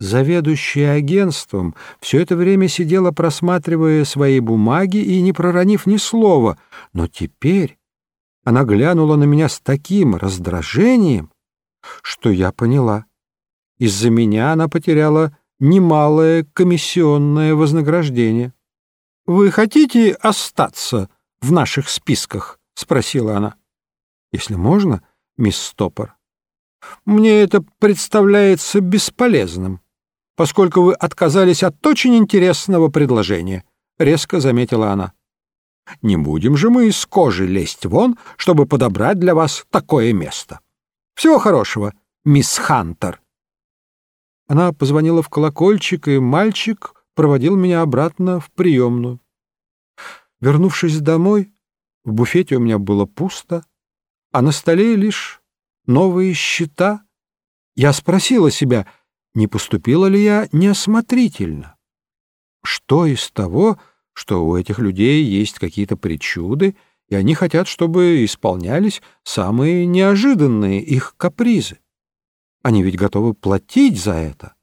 Заведующая агентством все это время сидела, просматривая свои бумаги и не проронив ни слова, но теперь она глянула на меня с таким раздражением, что я поняла. Из-за меня она потеряла немалое комиссионное вознаграждение. «Вы хотите остаться в наших списках?» — спросила она. «Если можно, мисс Стопор. Мне это представляется бесполезным» поскольку вы отказались от очень интересного предложения», — резко заметила она. «Не будем же мы из кожи лезть вон, чтобы подобрать для вас такое место. Всего хорошего, мисс Хантер». Она позвонила в колокольчик, и мальчик проводил меня обратно в приемную. Вернувшись домой, в буфете у меня было пусто, а на столе лишь новые счета. Я спросила себя — не поступила ли я неосмотрительно? Что из того, что у этих людей есть какие-то причуды, и они хотят, чтобы исполнялись самые неожиданные их капризы? Они ведь готовы платить за это.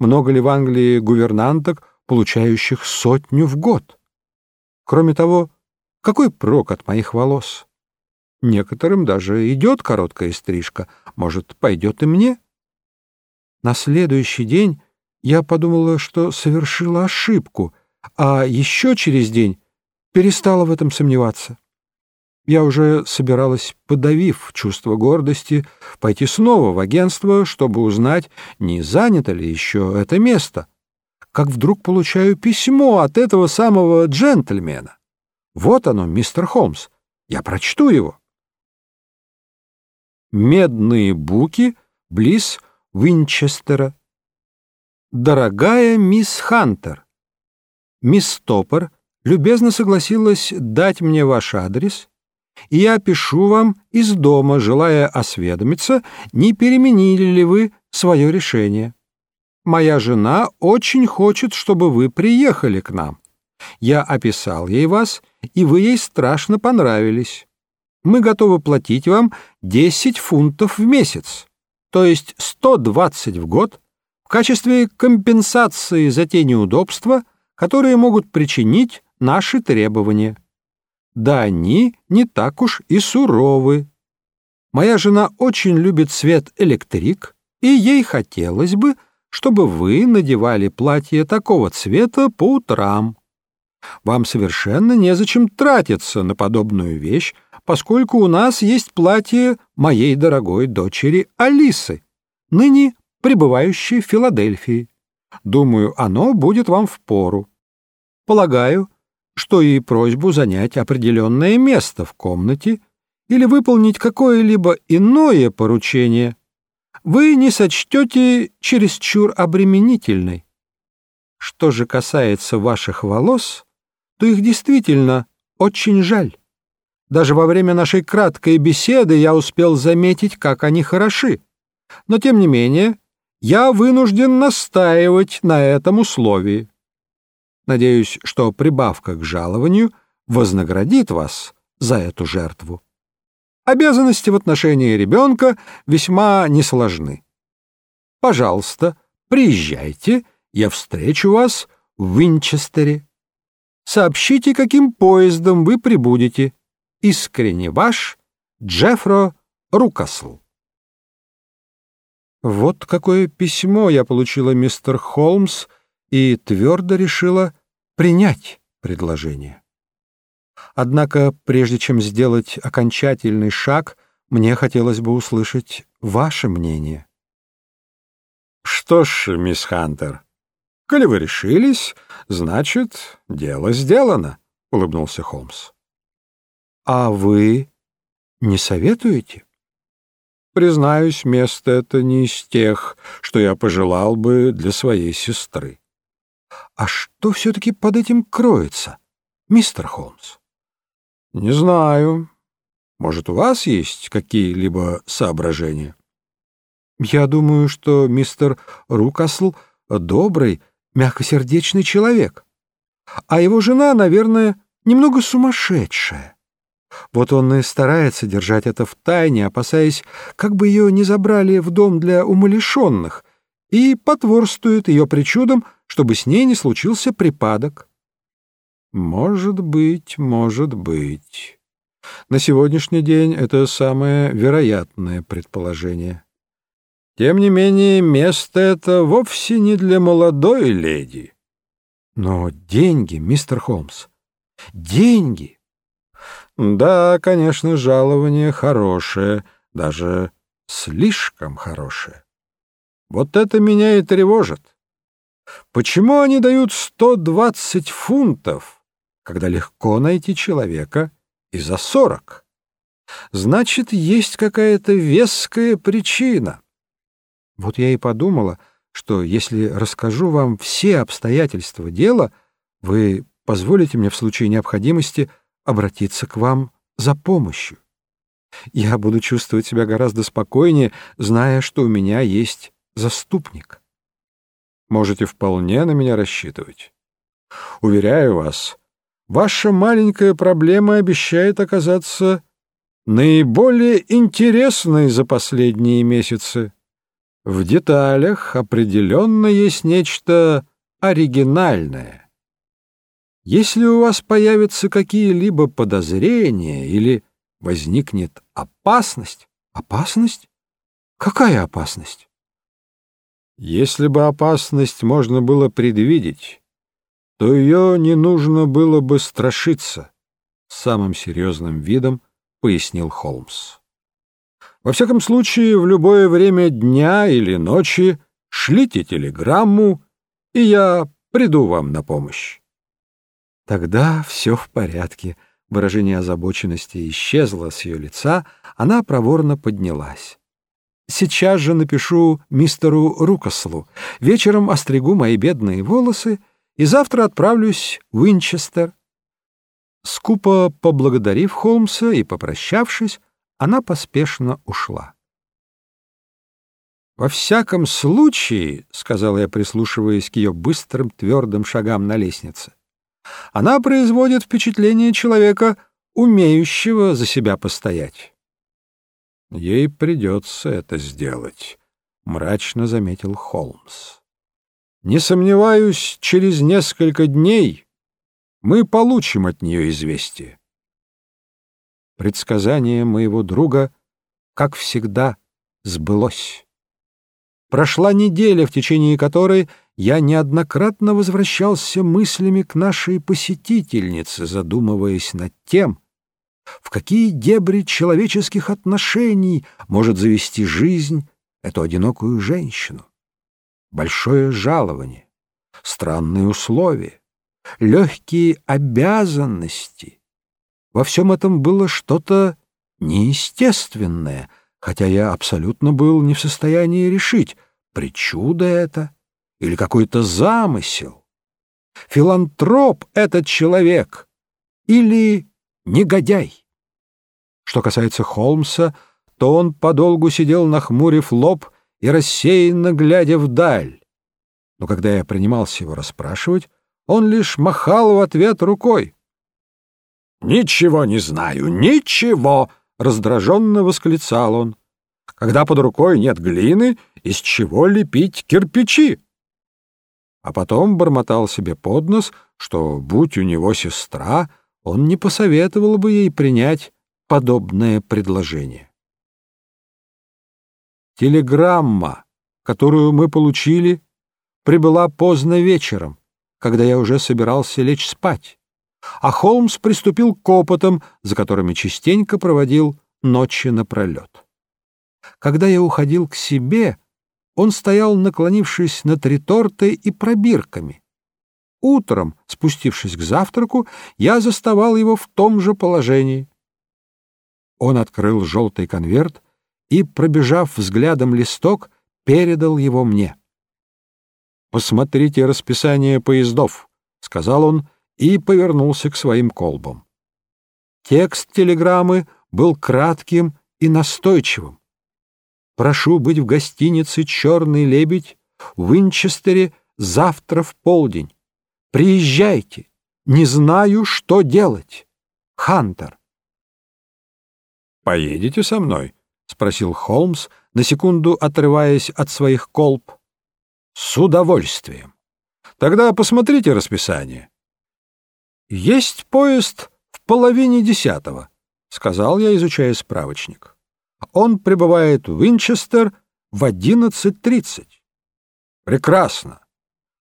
Много ли в Англии гувернанток, получающих сотню в год? Кроме того, какой прок от моих волос? Некоторым даже идет короткая стрижка, может, пойдет и мне? На следующий день я подумала, что совершила ошибку, а еще через день перестала в этом сомневаться. Я уже собиралась, подавив чувство гордости, пойти снова в агентство, чтобы узнать, не занято ли еще это место. Как вдруг получаю письмо от этого самого джентльмена. Вот оно, мистер Холмс. Я прочту его. Медные буки близ Винчестера. «Дорогая мисс Хантер, мисс Топпер любезно согласилась дать мне ваш адрес, и я пишу вам из дома, желая осведомиться, не переменили ли вы свое решение. Моя жена очень хочет, чтобы вы приехали к нам. Я описал ей вас, и вы ей страшно понравились. Мы готовы платить вам 10 фунтов в месяц то есть 120 в год, в качестве компенсации за те неудобства, которые могут причинить наши требования. Да они не так уж и суровы. Моя жена очень любит цвет электрик, и ей хотелось бы, чтобы вы надевали платье такого цвета по утрам. Вам совершенно незачем тратиться на подобную вещь, поскольку у нас есть платье моей дорогой дочери Алисы, ныне пребывающей в Филадельфии. Думаю, оно будет вам в пору. Полагаю, что и просьбу занять определенное место в комнате или выполнить какое-либо иное поручение вы не сочтете чересчур обременительной. Что же касается ваших волос, то их действительно очень жаль. Даже во время нашей краткой беседы я успел заметить, как они хороши. Но, тем не менее, я вынужден настаивать на этом условии. Надеюсь, что прибавка к жалованию вознаградит вас за эту жертву. Обязанности в отношении ребенка весьма несложны. Пожалуйста, приезжайте, я встречу вас в Винчестере. Сообщите, каким поездом вы прибудете. Искренне ваш Джеффро Рукасл. Вот какое письмо я получила, мистер Холмс, и твердо решила принять предложение. Однако, прежде чем сделать окончательный шаг, мне хотелось бы услышать ваше мнение. «Что ж, мисс Хантер, коли вы решились, значит, дело сделано», — улыбнулся Холмс. А вы не советуете? Признаюсь, место это не из тех, что я пожелал бы для своей сестры. А что все-таки под этим кроется, мистер Холмс? Не знаю. Может, у вас есть какие-либо соображения? Я думаю, что мистер Рукасл добрый, мягкосердечный человек, а его жена, наверное, немного сумасшедшая. Вот он и старается держать это в тайне, опасаясь, как бы ее не забрали в дом для умалишенных, и потворствует ее причудам, чтобы с ней не случился припадок. Может быть, может быть. На сегодняшний день это самое вероятное предположение. Тем не менее, место это вовсе не для молодой леди. Но деньги, мистер Холмс, деньги. Да, конечно, жалование хорошее, даже слишком хорошее. Вот это меня и тревожит. Почему они дают 120 фунтов, когда легко найти человека и за 40? Значит, есть какая-то веская причина. Вот я и подумала, что если расскажу вам все обстоятельства дела, вы позволите мне в случае необходимости обратиться к вам за помощью. Я буду чувствовать себя гораздо спокойнее, зная, что у меня есть заступник. Можете вполне на меня рассчитывать. Уверяю вас, ваша маленькая проблема обещает оказаться наиболее интересной за последние месяцы. В деталях определенно есть нечто оригинальное. Если у вас появятся какие-либо подозрения или возникнет опасность... Опасность? Какая опасность? Если бы опасность можно было предвидеть, то ее не нужно было бы страшиться, — самым серьезным видом пояснил Холмс. Во всяком случае, в любое время дня или ночи шлите телеграмму, и я приду вам на помощь. Тогда все в порядке. Выражение озабоченности исчезло с ее лица, она проворно поднялась. Сейчас же напишу мистеру Рукослу, вечером остригу мои бедные волосы и завтра отправлюсь в Уинчестер. Скупо поблагодарив Холмса и попрощавшись, она поспешно ушла. «Во всяком случае», — сказала я, прислушиваясь к ее быстрым твердым шагам на лестнице, «она производит впечатление человека, умеющего за себя постоять». Ей придется это сделать, — мрачно заметил Холмс. Не сомневаюсь, через несколько дней мы получим от нее известие. Предсказание моего друга, как всегда, сбылось. Прошла неделя, в течение которой я неоднократно возвращался мыслями к нашей посетительнице, задумываясь над тем, в какие дебри человеческих отношений может завести жизнь эту одинокую женщину. Большое жалование, странные условия, легкие обязанности. Во всем этом было что-то неестественное, хотя я абсолютно был не в состоянии решить, причуда это или какой-то замысел. Филантроп этот человек или негодяй. Что касается Холмса, то он подолгу сидел нахмурив лоб и рассеянно глядя вдаль. Но когда я принимался его расспрашивать, он лишь махал в ответ рукой. «Ничего не знаю, ничего!» — раздраженно восклицал он. «Когда под рукой нет глины, из чего лепить кирпичи?» А потом бормотал себе под нос, что, будь у него сестра, он не посоветовал бы ей принять подобное предложение. Телеграмма, которую мы получили, прибыла поздно вечером, когда я уже собирался лечь спать, а Холмс приступил к опытам, за которыми частенько проводил ночи напролет. Когда я уходил к себе, он стоял, наклонившись над ретортой и пробирками, Утром, спустившись к завтраку, я заставал его в том же положении. Он открыл желтый конверт и, пробежав взглядом листок, передал его мне. «Посмотрите расписание поездов», — сказал он и повернулся к своим колбам. Текст телеграммы был кратким и настойчивым. «Прошу быть в гостинице «Черный лебедь» в Винчестере завтра в полдень. Приезжайте. Не знаю, что делать. Хантер. «Поедете со мной?» — спросил Холмс, на секунду отрываясь от своих колб. С удовольствием. Тогда посмотрите расписание. Есть поезд в половине десятого, сказал я, изучая справочник. Он прибывает в Винчестер в одиннадцать тридцать. Прекрасно.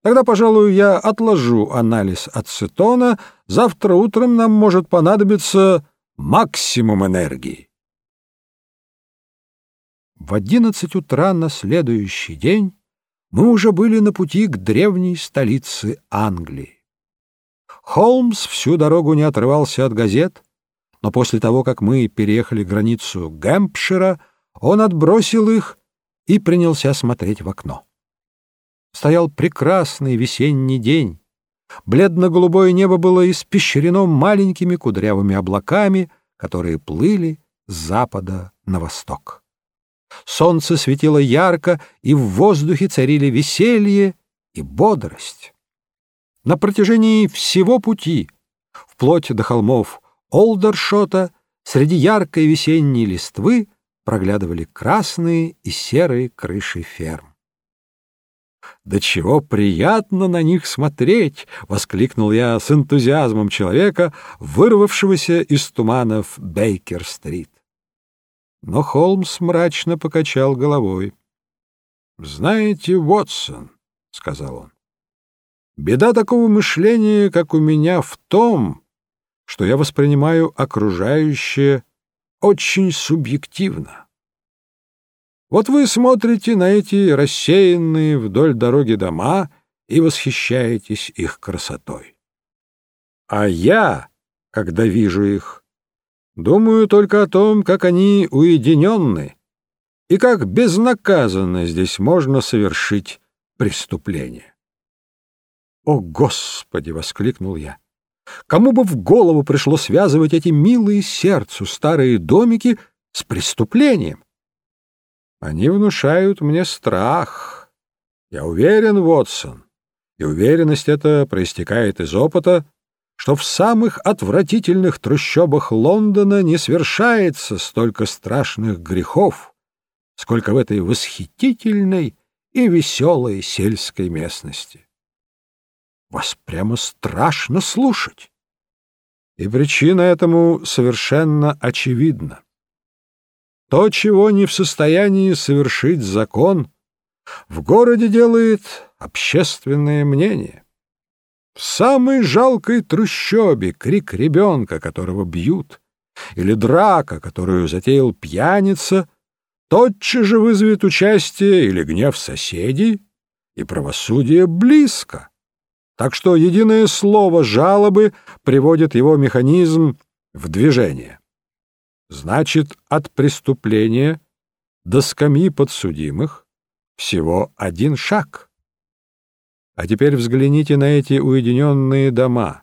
Тогда, пожалуй, я отложу анализ ацетона. Завтра утром нам может понадобиться максимум энергии. В одиннадцать утра на следующий день мы уже были на пути к древней столице Англии. Холмс всю дорогу не отрывался от газет, но после того, как мы переехали границу Гэмпшира, он отбросил их и принялся смотреть в окно. Стоял прекрасный весенний день. Бледно-голубое небо было испещрено маленькими кудрявыми облаками, которые плыли с запада на восток. Солнце светило ярко, и в воздухе царили веселье и бодрость. На протяжении всего пути, вплоть до холмов Олдершота, среди яркой весенней листвы проглядывали красные и серые крыши ферм. «Да чего приятно на них смотреть!» — воскликнул я с энтузиазмом человека, вырвавшегося из туманов Бейкер-стрит. Но Холмс мрачно покачал головой. «Знаете, Вотсон», — сказал он, — «беда такого мышления, как у меня, в том, что я воспринимаю окружающее очень субъективно. Вот вы смотрите на эти рассеянные вдоль дороги дома и восхищаетесь их красотой. А я, когда вижу их, думаю только о том, как они уединенны и как безнаказанно здесь можно совершить преступление. «О, Господи!» — воскликнул я. «Кому бы в голову пришло связывать эти милые сердцу старые домики с преступлением?» Они внушают мне страх. Я уверен, Вотсон, и уверенность эта проистекает из опыта, что в самых отвратительных трущобах Лондона не свершается столько страшных грехов, сколько в этой восхитительной и веселой сельской местности. Вас прямо страшно слушать. И причина этому совершенно очевидна. То, чего не в состоянии совершить закон, в городе делает общественное мнение. В самой жалкой трущобе крик ребенка, которого бьют, или драка, которую затеял пьяница, тотчас же вызовет участие или гнев соседей, и правосудие близко. Так что единое слово жалобы приводит его механизм в движение. Значит, от преступления до скамьи подсудимых всего один шаг. А теперь взгляните на эти уединенные дома.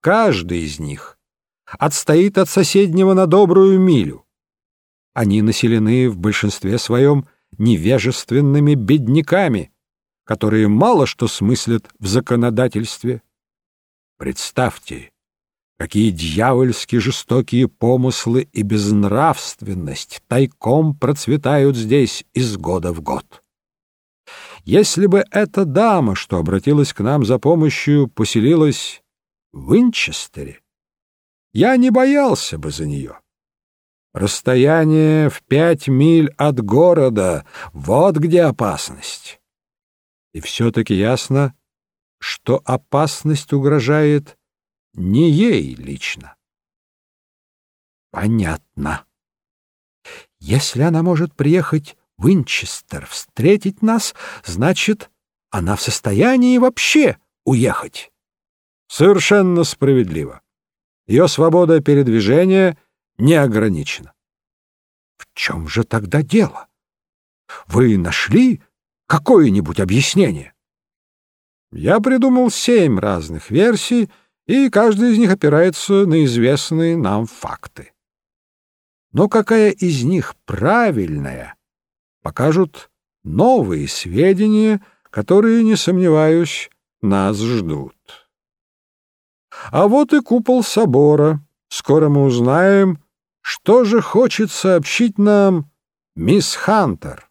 Каждый из них отстоит от соседнего на добрую милю. Они населены в большинстве своем невежественными бедняками, которые мало что смыслят в законодательстве. Представьте, Какие дьявольски жестокие помыслы и безнравственность тайком процветают здесь из года в год. Если бы эта дама, что обратилась к нам за помощью, поселилась в Винчестере, я не боялся бы за нее. Расстояние в пять миль от города — вот где опасность. И все-таки ясно, что опасность угрожает не ей лично. Понятно. Если она может приехать в Инчестер встретить нас, значит, она в состоянии вообще уехать. Совершенно справедливо. Ее свобода передвижения не ограничена. В чем же тогда дело? Вы нашли какое-нибудь объяснение? Я придумал семь разных версий, и каждый из них опирается на известные нам факты. Но какая из них правильная, покажут новые сведения, которые, не сомневаюсь, нас ждут. А вот и купол собора. Скоро мы узнаем, что же хочет сообщить нам мисс Хантер.